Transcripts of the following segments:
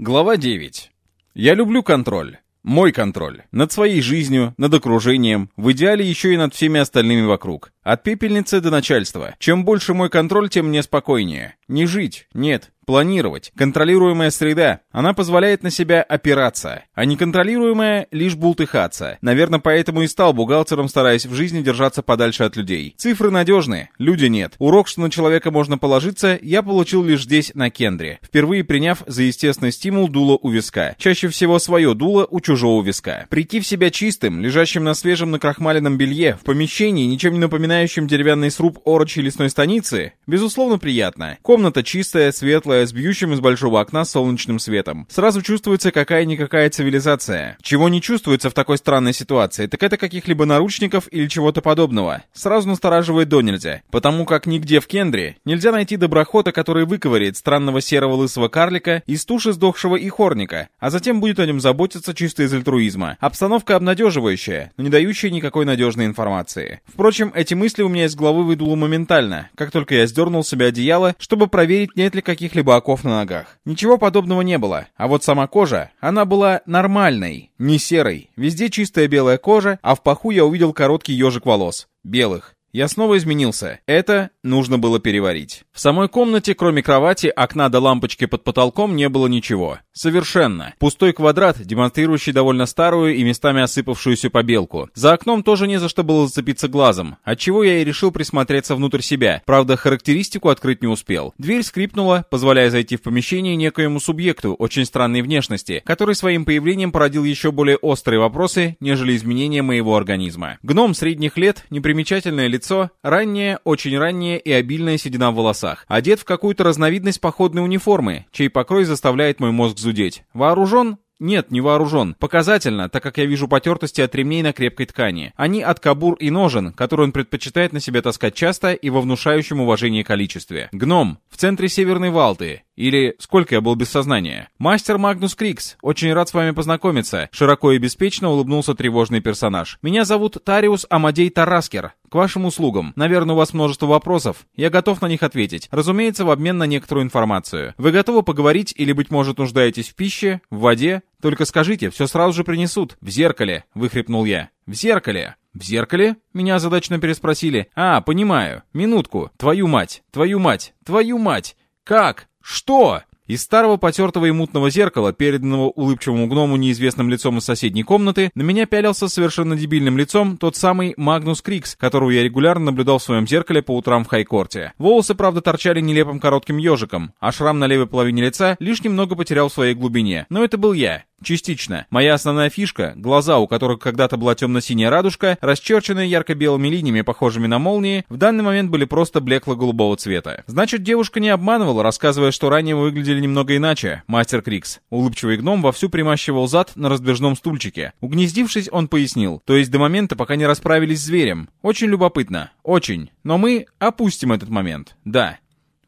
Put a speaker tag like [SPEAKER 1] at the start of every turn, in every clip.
[SPEAKER 1] Глава 9. Я люблю контроль. Мой контроль. Над своей жизнью, над окружением, в идеале еще и над всеми остальными вокруг. От пепельницы до начальства. Чем больше мой контроль, тем мне спокойнее. Не жить, нет, планировать. Контролируемая среда. Она позволяет на себя опираться, а неконтролируемая — лишь бултыхаться. Наверное, поэтому и стал бухгалтером, стараясь в жизни держаться подальше от людей. Цифры надежны, люди нет. Урок, что на человека можно положиться, я получил лишь здесь, на Кендре, впервые приняв за естественный стимул дуло у виска. Чаще всего свое дуло у чужого виска. Прийти в себя чистым, лежащим на свежем накрахмаленном белье, в помещении, ничем не напоминающем деревянный сруб орочи лесной станицы, безусловно, приятно. Комната чистая, светлая, с бьющим из большого окна солнечным светом. Сразу чувствуется какая-никакая цивилизация. Чего не чувствуется в такой странной ситуации, так это каких-либо наручников или чего-то подобного. Сразу настораживает до нельзя. Потому как нигде в Кендре нельзя найти доброхота, который выковыряет странного серого лысого карлика из туши сдохшего ихорника, а затем будет о нем заботиться чисто из альтруизма. Обстановка обнадеживающая, но не дающая никакой надежной информации. Впрочем, эти мысли у меня из головы выдуло моментально, как только я сдернул себе одеяло, чтобы проверить, нет ли каких-либо оков на ногах. Ничего подобного не было, а вот сама кожа, она была нормальной, не серой. Везде чистая белая кожа, а в паху я увидел короткий ежик волос. Белых. Я снова изменился. Это нужно было переварить. В самой комнате, кроме кровати, окна до лампочки под потолком, не было ничего. Совершенно. Пустой квадрат, демонстрирующий довольно старую и местами осыпавшуюся побелку. За окном тоже не за что было зацепиться глазом, отчего я и решил присмотреться внутрь себя. Правда, характеристику открыть не успел. Дверь скрипнула, позволяя зайти в помещение некоему субъекту очень странной внешности, который своим появлением породил еще более острые вопросы, нежели изменения моего организма. Гном средних лет, непримечательное лицо, лицо, раннее, очень раннее и обильная седина в волосах. Одет в какую-то разновидность походной униформы, чей покрой заставляет мой мозг зудеть. Вооружен? Нет, не вооружен. Показательно, так как я вижу потертости от ремней на крепкой ткани. Они от кабур и ножен, которые он предпочитает на себе таскать часто и во внушающем уважении количестве. Гном. В центре Северной Валты. Или сколько я был без сознания? Мастер Магнус Крикс. Очень рад с вами познакомиться. Широко и беспечно улыбнулся тревожный персонаж. Меня зовут Тариус Амадей Тараскер. К вашим услугам. Наверное, у вас множество вопросов. Я готов на них ответить. Разумеется, в обмен на некоторую информацию. Вы готовы поговорить или, быть может, нуждаетесь в пище, в воде? Только скажите, все сразу же принесут. В зеркале, выхрипнул я. В зеркале. «В зеркале?» — меня задачно переспросили. «А, понимаю. Минутку. Твою мать! Твою мать! Твою мать! Как? Что?» Из старого потертого и мутного зеркала, переданного улыбчивому гному неизвестным лицом из соседней комнаты, на меня пялился совершенно дебильным лицом тот самый Магнус Крикс, которого я регулярно наблюдал в своем зеркале по утрам в Хайкорте. Волосы, правда, торчали нелепым коротким ежиком, а шрам на левой половине лица лишь немного потерял в своей глубине. Но это был я. Частично. Моя основная фишка — глаза, у которых когда-то была темно-синяя радужка, расчерченные ярко-белыми линиями, похожими на молнии, в данный момент были просто блекло-голубого цвета. Значит, девушка не обманывала, рассказывая, что ранее вы выглядели немного иначе, мастер Крикс. Улыбчивый гном вовсю примащивал зад на раздвижном стульчике. Угнездившись, он пояснил. То есть до момента, пока не расправились с зверем. Очень любопытно. Очень. Но мы опустим этот момент. Да.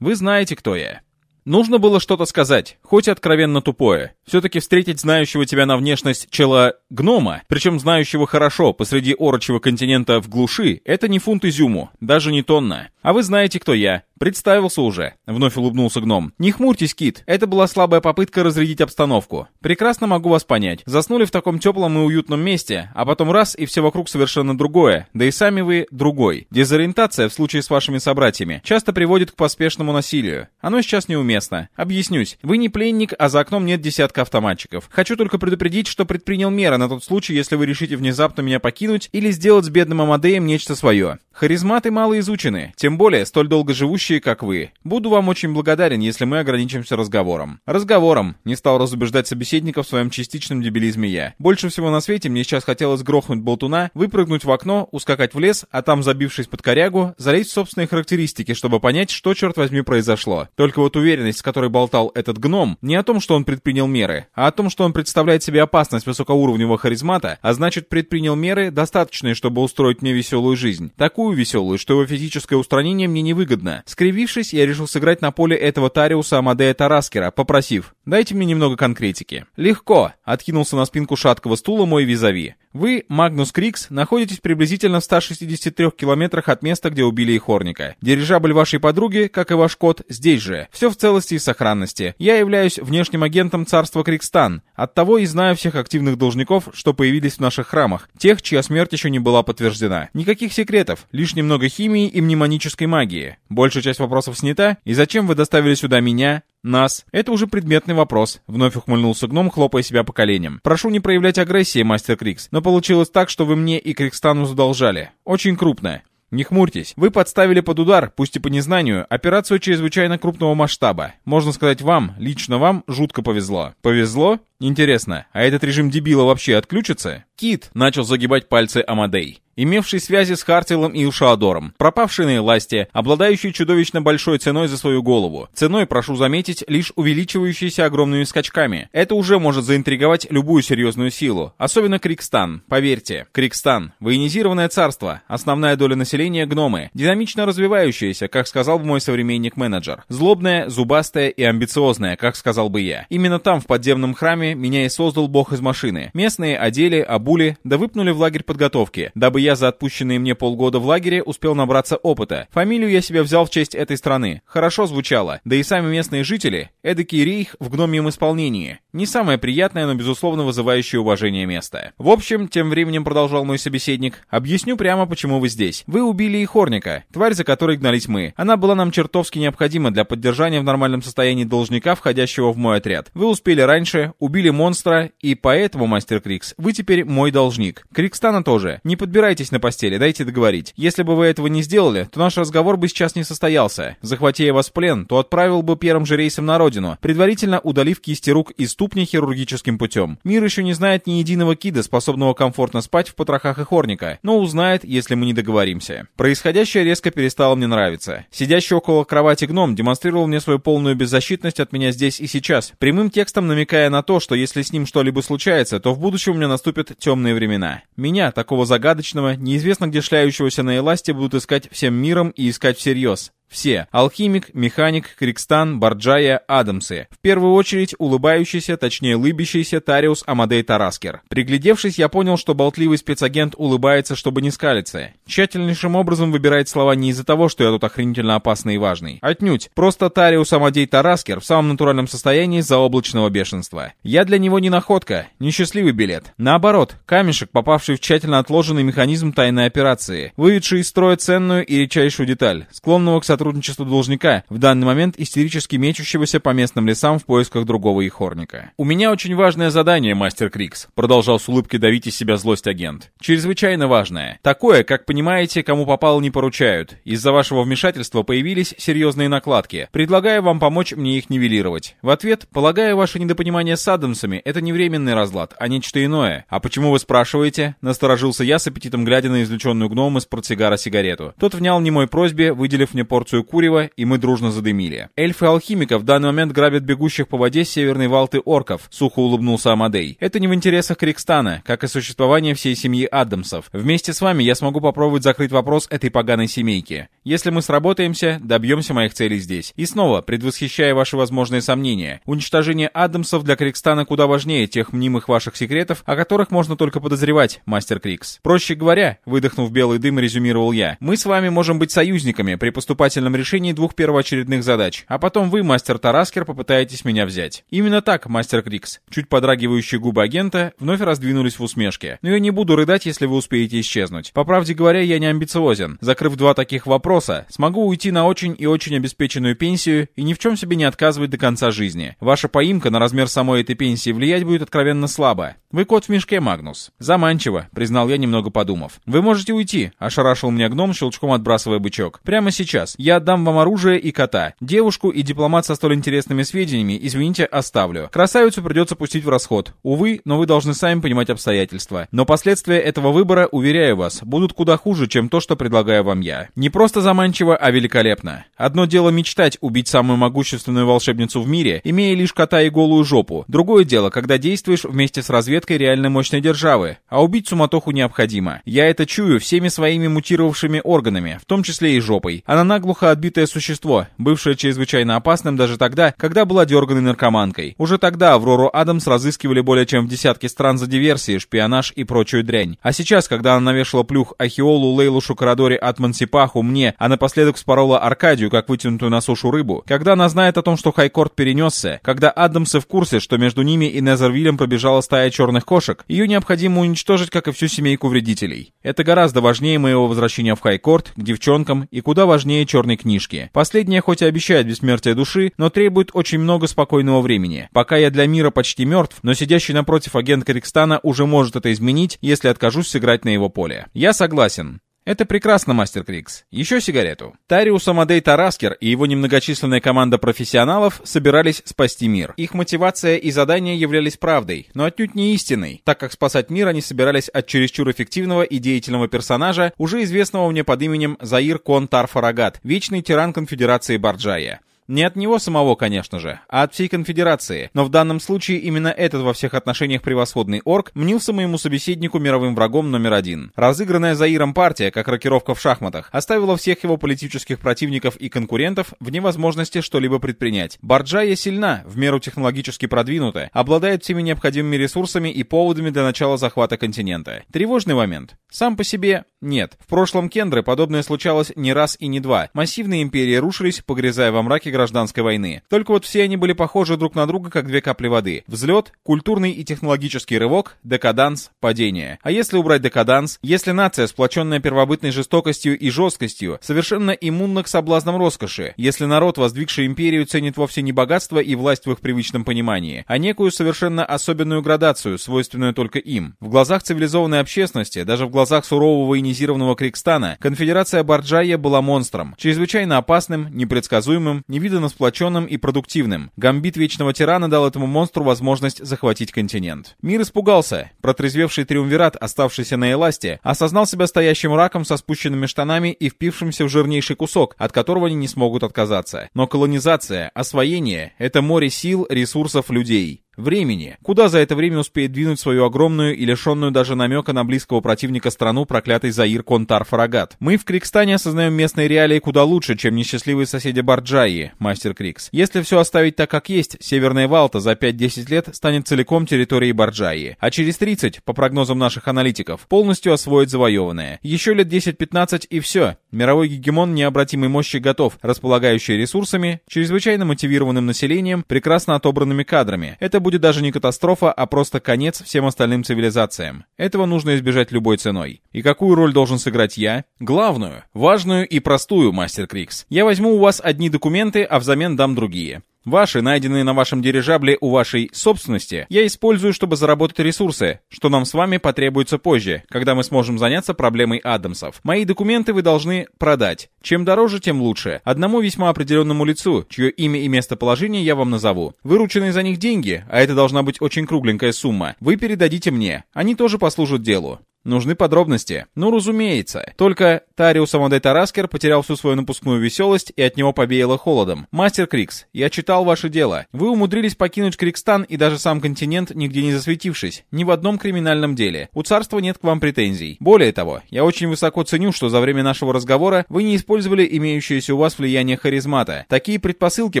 [SPEAKER 1] Вы знаете, кто я. Нужно было что-то сказать, хоть и откровенно тупое. Все-таки встретить знающего тебя на внешность чела гнома, причем знающего хорошо посреди орочего континента в глуши, это не фунт изюму, даже не тонна. А вы знаете, кто я. «Представился уже», — вновь улыбнулся гном. «Не хмурьтесь, Кит, это была слабая попытка разрядить обстановку. Прекрасно могу вас понять. Заснули в таком теплом и уютном месте, а потом раз, и все вокруг совершенно другое, да и сами вы другой. Дезориентация в случае с вашими собратьями часто приводит к поспешному насилию. Оно сейчас неуместно. Объяснюсь. Вы не пленник, а за окном нет десятка автоматчиков. Хочу только предупредить, что предпринял меры на тот случай, если вы решите внезапно меня покинуть или сделать с бедным Амадеем нечто свое. Харизматы мало изучены, тем более столь долго живущие ведущие, как вы. Буду вам очень благодарен, если мы ограничимся разговором. Разговором, не стал разубеждать собеседника в своем частичном дебилизме я. Больше всего на свете мне сейчас хотелось грохнуть болтуна, выпрыгнуть в окно, ускакать в лес, а там, забившись под корягу, залезть в собственные характеристики, чтобы понять, что, черт возьми, произошло. Только вот уверенность, с которой болтал этот гном, не о том, что он предпринял меры, а о том, что он представляет себе опасность высокоуровневого харизмата, а значит предпринял меры, достаточные, чтобы устроить мне веселую жизнь. Такую веселую, что его физическое устранение мне невыгодно. Скривившись, я решил сыграть на поле этого Тариуса Амадея Тараскера, попросив «Дайте мне немного конкретики». «Легко», — откинулся на спинку шаткого стула мой визави. Вы, Магнус Крикс, находитесь приблизительно в 163 километрах от места, где убили Ихорника. Дирижабль вашей подруги, как и ваш кот, здесь же. Все в целости и сохранности. Я являюсь внешним агентом царства Крикстан. Оттого и знаю всех активных должников, что появились в наших храмах. Тех, чья смерть еще не была подтверждена. Никаких секретов, лишь немного химии и мнемонической магии. Большая часть вопросов снята. И зачем вы доставили сюда меня, «Нас. Это уже предметный вопрос», — вновь ухмыльнулся гном, хлопая себя по коленям. «Прошу не проявлять агрессии, мастер Крикс, но получилось так, что вы мне и Крикстану задолжали. Очень крупно. Не хмурьтесь. Вы подставили под удар, пусть и по незнанию, операцию чрезвычайно крупного масштаба. Можно сказать, вам, лично вам, жутко повезло. Повезло? Интересно, а этот режим дебила вообще отключится? Кит начал загибать пальцы Амадей имевший связи с Хартилом и Ушаадором, пропавший на Эласте, обладающий чудовищно большой ценой за свою голову. Ценой, прошу заметить, лишь увеличивающейся огромными скачками. Это уже может заинтриговать любую серьезную силу, особенно Крикстан. Поверьте, Крикстан – военизированное царство, основная доля населения – гномы, динамично развивающаяся, как сказал бы мой современник-менеджер, злобная, зубастая и амбициозная, как сказал бы я. Именно там, в подземном храме, меня и создал бог из машины. Местные одели, обули, да выпнули в лагерь подготовки, дабы я я за отпущенные мне полгода в лагере успел набраться опыта. Фамилию я себе взял в честь этой страны. Хорошо звучало. Да и сами местные жители — эдакий рейх в гномьем исполнении. Не самое приятное, но безусловно вызывающее уважение место. В общем, тем временем продолжал мой собеседник, объясню прямо, почему вы здесь. Вы убили и Хорника, тварь, за которой гнались мы. Она была нам чертовски необходима для поддержания в нормальном состоянии должника, входящего в мой отряд. Вы успели раньше, убили монстра, и поэтому, мастер Крикс, вы теперь мой должник. Крикстана тоже. Не подбирайте Оставайтесь на постели, дайте договорить. Если бы вы этого не сделали, то наш разговор бы сейчас не состоялся. Захвати я вас в плен, то отправил бы первым же рейсом на родину, предварительно удалив кисти рук и ступни хирургическим путем. Мир еще не знает ни единого кида, способного комфортно спать в потрохах и хорника, но узнает, если мы не договоримся. Происходящее резко перестало мне нравиться. Сидящий около кровати гном демонстрировал мне свою полную беззащитность от меня здесь и сейчас, прямым текстом намекая на то, что если с ним что-либо случается, то в будущем у меня наступят темные времена. Меня, такого загадочного, неизвестно где шляющегося на эласте, будут искать всем миром и искать всерьез. Все. Алхимик, механик, Крикстан, Барджая, Адамсы. В первую очередь улыбающийся, точнее лыбящийся Тариус Амадей Тараскер. Приглядевшись, я понял, что болтливый спецагент улыбается, чтобы не скалиться. Тщательнейшим образом выбирает слова не из-за того, что я тут охренительно опасный и важный. Отнюдь. Просто Тариус Амадей Тараскер в самом натуральном состоянии заоблачного бешенства. Я для него не находка, не счастливый билет. Наоборот, камешек, попавший в тщательно отложенный механизм тайной операции, выведший из строя ценную и редчайшую деталь, склонного к сотрудничеству должника, в данный момент истерически мечущегося по местным лесам в поисках другого ихорника. «У меня очень важное задание, мастер Крикс», продолжал с улыбкой давить из себя злость агент. «Чрезвычайно важное. Такое, как понимаете, кому попало не поручают. Из-за вашего вмешательства появились серьезные накладки. Предлагаю вам помочь мне их нивелировать. В ответ, полагаю, ваше недопонимание с Адамсами — это не временный разлад, а нечто иное. А почему вы спрашиваете?» Насторожился я с аппетитом глядя на извлеченную гном из портсигара сигарету. Тот внял немой просьбе, выделив мне порцию порцию курева, и мы дружно задымили. Эльфы алхимика в данный момент грабят бегущих по воде северной валты орков, сухо улыбнулся Амадей. Это не в интересах Крикстана, как и существование всей семьи Адамсов. Вместе с вами я смогу попробовать закрыть вопрос этой поганой семейки. Если мы сработаемся, добьемся моих целей здесь. И снова, предвосхищая ваши возможные сомнения, уничтожение Адамсов для Крикстана куда важнее тех мнимых ваших секретов, о которых можно только подозревать, мастер Крикс. Проще говоря, выдохнув белый дым, резюмировал я, мы с вами можем быть союзниками при поступательном окончательном решении двух первоочередных задач, а потом вы, мастер Тараскер, попытаетесь меня взять. Именно так, мастер Крикс. Чуть подрагивающие губы агента вновь раздвинулись в усмешке. Но я не буду рыдать, если вы успеете исчезнуть. По правде говоря, я не амбициозен. Закрыв два таких вопроса, смогу уйти на очень и очень обеспеченную пенсию и ни в чем себе не отказывать до конца жизни. Ваша поимка на размер самой этой пенсии влиять будет откровенно слабо. Вы кот в мешке, Магнус. Заманчиво, признал я, немного подумав. Вы можете уйти, ошарашил меня гном, щелчком отбрасывая бычок. Прямо сейчас. Я отдам вам оружие и кота. Девушку и дипломат со столь интересными сведениями, извините, оставлю. Красавицу придется пустить в расход. Увы, но вы должны сами понимать обстоятельства. Но последствия этого выбора, уверяю вас, будут куда хуже, чем то, что предлагаю вам я. Не просто заманчиво, а великолепно. Одно дело мечтать убить самую могущественную волшебницу в мире, имея лишь кота и голую жопу. Другое дело, когда действуешь вместе с разведкой реально мощной державы. А убить суматоху необходимо. Я это чую всеми своими мутировавшими органами, в том числе и жопой. Она нагло наглухо отбитое существо, бывшее чрезвычайно опасным даже тогда, когда была дерганной наркоманкой. Уже тогда Аврору Адамс разыскивали более чем в десятки стран за диверсии, шпионаж и прочую дрянь. А сейчас, когда она навешала плюх Ахиолу, Лейлу Шукарадори, Атмансипаху, мне, а напоследок спорола Аркадию, как вытянутую на сушу рыбу, когда она знает о том, что Хайкорт перенесся, когда Адамсы в курсе, что между ними и Незервиллем пробежала стая черных кошек, ее необходимо уничтожить, как и всю семейку вредителей. Это гораздо важнее моего возвращения в Хайкорт, к девчонкам, и куда важнее черной книжки. Последняя хоть и обещает бессмертие души, но требует очень много спокойного времени. Пока я для мира почти мертв, но сидящий напротив агент Крикстана уже может это изменить, если откажусь сыграть на его поле. Я согласен. Это прекрасно, Мастер Крикс. Еще сигарету. Тариус Амадей Тараскер и его немногочисленная команда профессионалов собирались спасти мир. Их мотивация и задания являлись правдой, но отнюдь не истиной, так как спасать мир они собирались от чересчур эффективного и деятельного персонажа, уже известного мне под именем Заир Кон Тарфарагат, вечный тиран конфедерации Барджая. Не от него самого, конечно же, а от всей конфедерации. Но в данном случае именно этот во всех отношениях превосходный орк мнился моему собеседнику мировым врагом номер один. Разыгранная Заиром партия, как рокировка в шахматах, оставила всех его политических противников и конкурентов в невозможности что-либо предпринять. Барджая сильна, в меру технологически продвинута, обладает всеми необходимыми ресурсами и поводами для начала захвата континента. Тревожный момент. Сам по себе нет. В прошлом Кендры подобное случалось не раз и не два. Массивные империи рушились, погрязая во мраке гражданской войны. Только вот все они были похожи друг на друга, как две капли воды. Взлет, культурный и технологический рывок, декаданс, падение. А если убрать декаданс, если нация, сплоченная первобытной жестокостью и жесткостью, совершенно иммунна к соблазнам роскоши, если народ, воздвигший империю, ценит вовсе не богатство и власть в их привычном понимании, а некую совершенно особенную градацию, свойственную только им. В глазах цивилизованной общественности, даже в глазах сурового военизированного Крикстана, конфедерация Барджая была монстром, чрезвычайно опасным, непредсказуемым, невидимым невиданно сплоченным и продуктивным. Гамбит Вечного Тирана дал этому монстру возможность захватить континент. Мир испугался. Протрезвевший Триумвират, оставшийся на Эласте, осознал себя стоящим раком со спущенными штанами и впившимся в жирнейший кусок, от которого они не смогут отказаться. Но колонизация, освоение — это море сил, ресурсов, людей. Времени. Куда за это время успеет двинуть свою огромную и лишенную даже намека на близкого противника страну проклятый Заир Контар Фарагат? Мы в Крикстане осознаем местные реалии куда лучше, чем несчастливые соседи Барджаи, мастер Крикс. Если все оставить так, как есть, Северная Валта за 5-10 лет станет целиком территорией Барджаи, а через 30, по прогнозам наших аналитиков, полностью освоит завоеванное. Еще лет 10-15 и все. Мировой гегемон необратимой мощи готов, располагающий ресурсами, чрезвычайно мотивированным населением, прекрасно отобранными кадрами. Это будет будет даже не катастрофа, а просто конец всем остальным цивилизациям. Этого нужно избежать любой ценой. И какую роль должен сыграть я? Главную, важную и простую, мастер Крикс. Я возьму у вас одни документы, а взамен дам другие. Ваши, найденные на вашем дирижабле у вашей собственности, я использую, чтобы заработать ресурсы, что нам с вами потребуется позже, когда мы сможем заняться проблемой Адамсов. Мои документы вы должны продать. Чем дороже, тем лучше. Одному весьма определенному лицу, чье имя и местоположение я вам назову. Вырученные за них деньги, а это должна быть очень кругленькая сумма, вы передадите мне. Они тоже послужат делу. Нужны подробности. Ну, разумеется. Только Тариус Амадей Тараскер потерял всю свою напускную веселость и от него повеяло холодом. Мастер Крикс, я читал ваше дело. Вы умудрились покинуть Крикстан и даже сам континент, нигде не засветившись. Ни в одном криминальном деле. У царства нет к вам претензий. Более того, я очень высоко ценю, что за время нашего разговора вы не использовали имеющееся у вас влияние харизмата. Такие предпосылки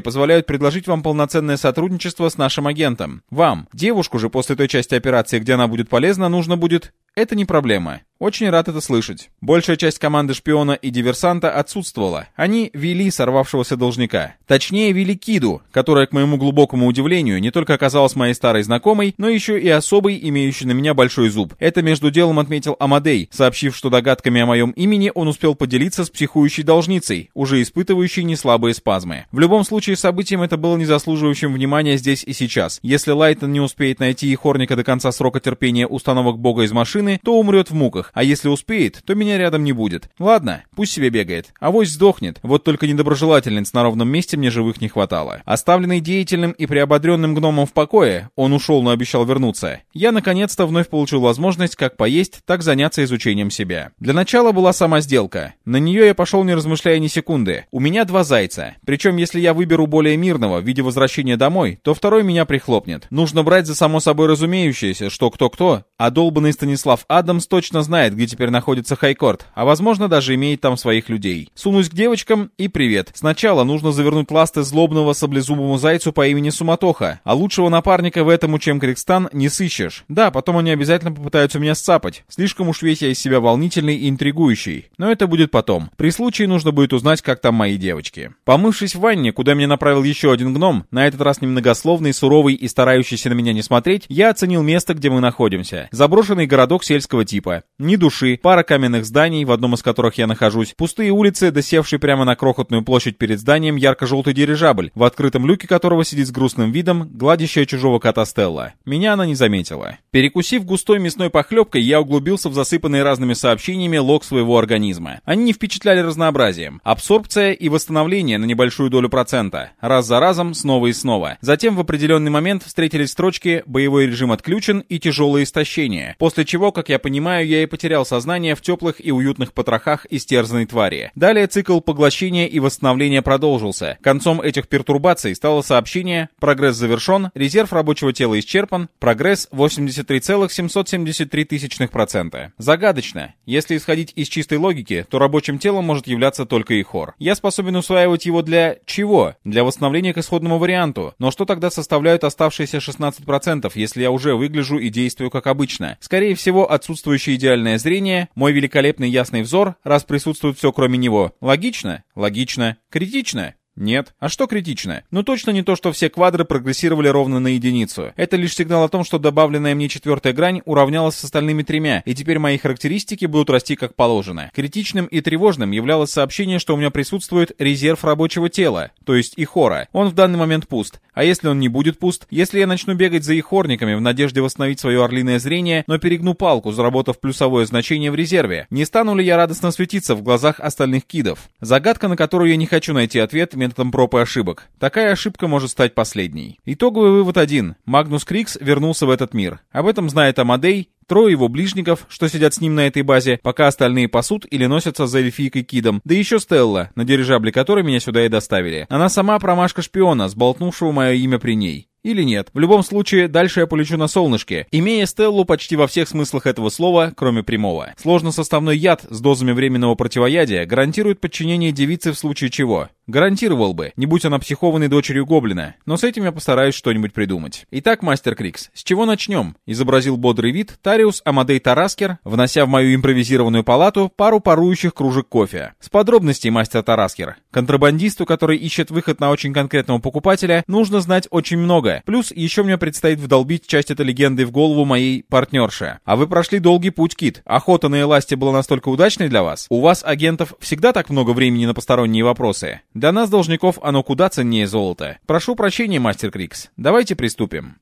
[SPEAKER 1] позволяют предложить вам полноценное сотрудничество с нашим агентом. Вам. Девушку же после той части операции, где она будет полезна, нужно будет это не проблема. Очень рад это слышать. Большая часть команды шпиона и диверсанта отсутствовала. Они вели сорвавшегося должника. Точнее, вели Киду, которая, к моему глубокому удивлению, не только оказалась моей старой знакомой, но еще и особой, имеющей на меня большой зуб. Это между делом отметил Амадей, сообщив, что догадками о моем имени он успел поделиться с психующей должницей, уже испытывающей неслабые спазмы. В любом случае, событием это было не заслуживающим внимания здесь и сейчас. Если Лайтон не успеет найти и Хорника до конца срока терпения установок бога из машины, то умрет в муках а если успеет, то меня рядом не будет. Ладно, пусть себе бегает. Авось сдохнет, вот только недоброжелательниц на ровном месте мне живых не хватало. Оставленный деятельным и приободренным гномом в покое, он ушел, но обещал вернуться, я наконец-то вновь получил возможность как поесть, так заняться изучением себя. Для начала была сама сделка. На нее я пошел не размышляя ни секунды. У меня два зайца. Причем, если я выберу более мирного в виде возвращения домой, то второй меня прихлопнет. Нужно брать за само собой разумеющееся, что кто-кто, а долбанный Станислав Адамс точно знает, знает, где теперь находится Хайкорт, а возможно даже имеет там своих людей. Сунусь к девочкам и привет. Сначала нужно завернуть ласты злобного саблезубому зайцу по имени Суматоха, а лучшего напарника в этом, чем Крикстан, не сыщешь. Да, потом они обязательно попытаются меня сцапать. Слишком уж весь я из себя волнительный и интригующий. Но это будет потом. При случае нужно будет узнать, как там мои девочки. Помывшись в ванне, куда меня направил еще один гном, на этот раз немногословный, суровый и старающийся на меня не смотреть, я оценил место, где мы находимся. Заброшенный городок сельского типа. Ни души, пара каменных зданий, в одном из которых я нахожусь, пустые улицы, досевший прямо на крохотную площадь перед зданием ярко-желтый дирижабль, в открытом люке которого сидит с грустным видом гладящая чужого кота Стелла. Меня она не заметила. Перекусив густой мясной похлебкой, я углубился в засыпанные разными сообщениями лог своего организма. Они не впечатляли разнообразием. Абсорбция и восстановление на небольшую долю процента. Раз за разом, снова и снова. Затем в определенный момент встретились строчки «Боевой режим отключен» и «Тяжелое истощение». После чего, как я понимаю, я и потерял сознание в теплых и уютных потрохах истерзанной твари. Далее цикл поглощения и восстановления продолжился. Концом этих пертурбаций стало сообщение «Прогресс завершен, резерв рабочего тела исчерпан, прогресс 83,773%. Загадочно. Если исходить из чистой логики, то рабочим телом может являться только и хор. Я способен усваивать его для чего? Для восстановления к исходному варианту. Но что тогда составляют оставшиеся 16%, если я уже выгляжу и действую как обычно? Скорее всего, отсутствующее идеальное зрение, мой великолепный ясный взор, раз присутствует все кроме него. Логично? Логично. Критично? Нет. А что критично? Ну точно не то, что все квадры прогрессировали ровно на единицу. Это лишь сигнал о том, что добавленная мне четвертая грань уравнялась с остальными тремя, и теперь мои характеристики будут расти как положено. Критичным и тревожным являлось сообщение, что у меня присутствует резерв рабочего тела, то есть ихора. Он в данный момент пуст. А если он не будет пуст? Если я начну бегать за ихорниками в надежде восстановить свое орлиное зрение, но перегну палку, заработав плюсовое значение в резерве, не стану ли я радостно светиться в глазах остальных кидов? Загадка, на которую я не хочу найти ответ, методом проб и ошибок. Такая ошибка может стать последней. Итоговый вывод один. Магнус Крикс вернулся в этот мир. Об этом знает Амадей, трое его ближников, что сидят с ним на этой базе, пока остальные пасут или носятся за эльфийкой Кидом, да еще Стелла, на дирижабле которой меня сюда и доставили. Она сама промашка шпиона, сболтнувшего мое имя при ней. Или нет. В любом случае, дальше я полечу на солнышке, имея Стеллу почти во всех смыслах этого слова, кроме прямого. Сложносоставной яд с дозами временного противоядия гарантирует подчинение девицы в случае чего. Гарантировал бы, не будь она психованной дочерью гоблина. Но с этим я постараюсь что-нибудь придумать. Итак, мастер Крикс, с чего начнем? Изобразил бодрый вид Тариус Амадей Тараскер, внося в мою импровизированную палату пару парующих кружек кофе. С подробностей, мастер Тараскер. Контрабандисту, который ищет выход на очень конкретного покупателя, нужно знать очень много. Плюс еще мне предстоит вдолбить часть этой легенды в голову моей партнерши. А вы прошли долгий путь, Кит. Охота на эласте была настолько удачной для вас? У вас, агентов, всегда так много времени на посторонние вопросы? Для нас, должников, оно куда ценнее золота. Прошу прощения, мастер Крикс. Давайте приступим.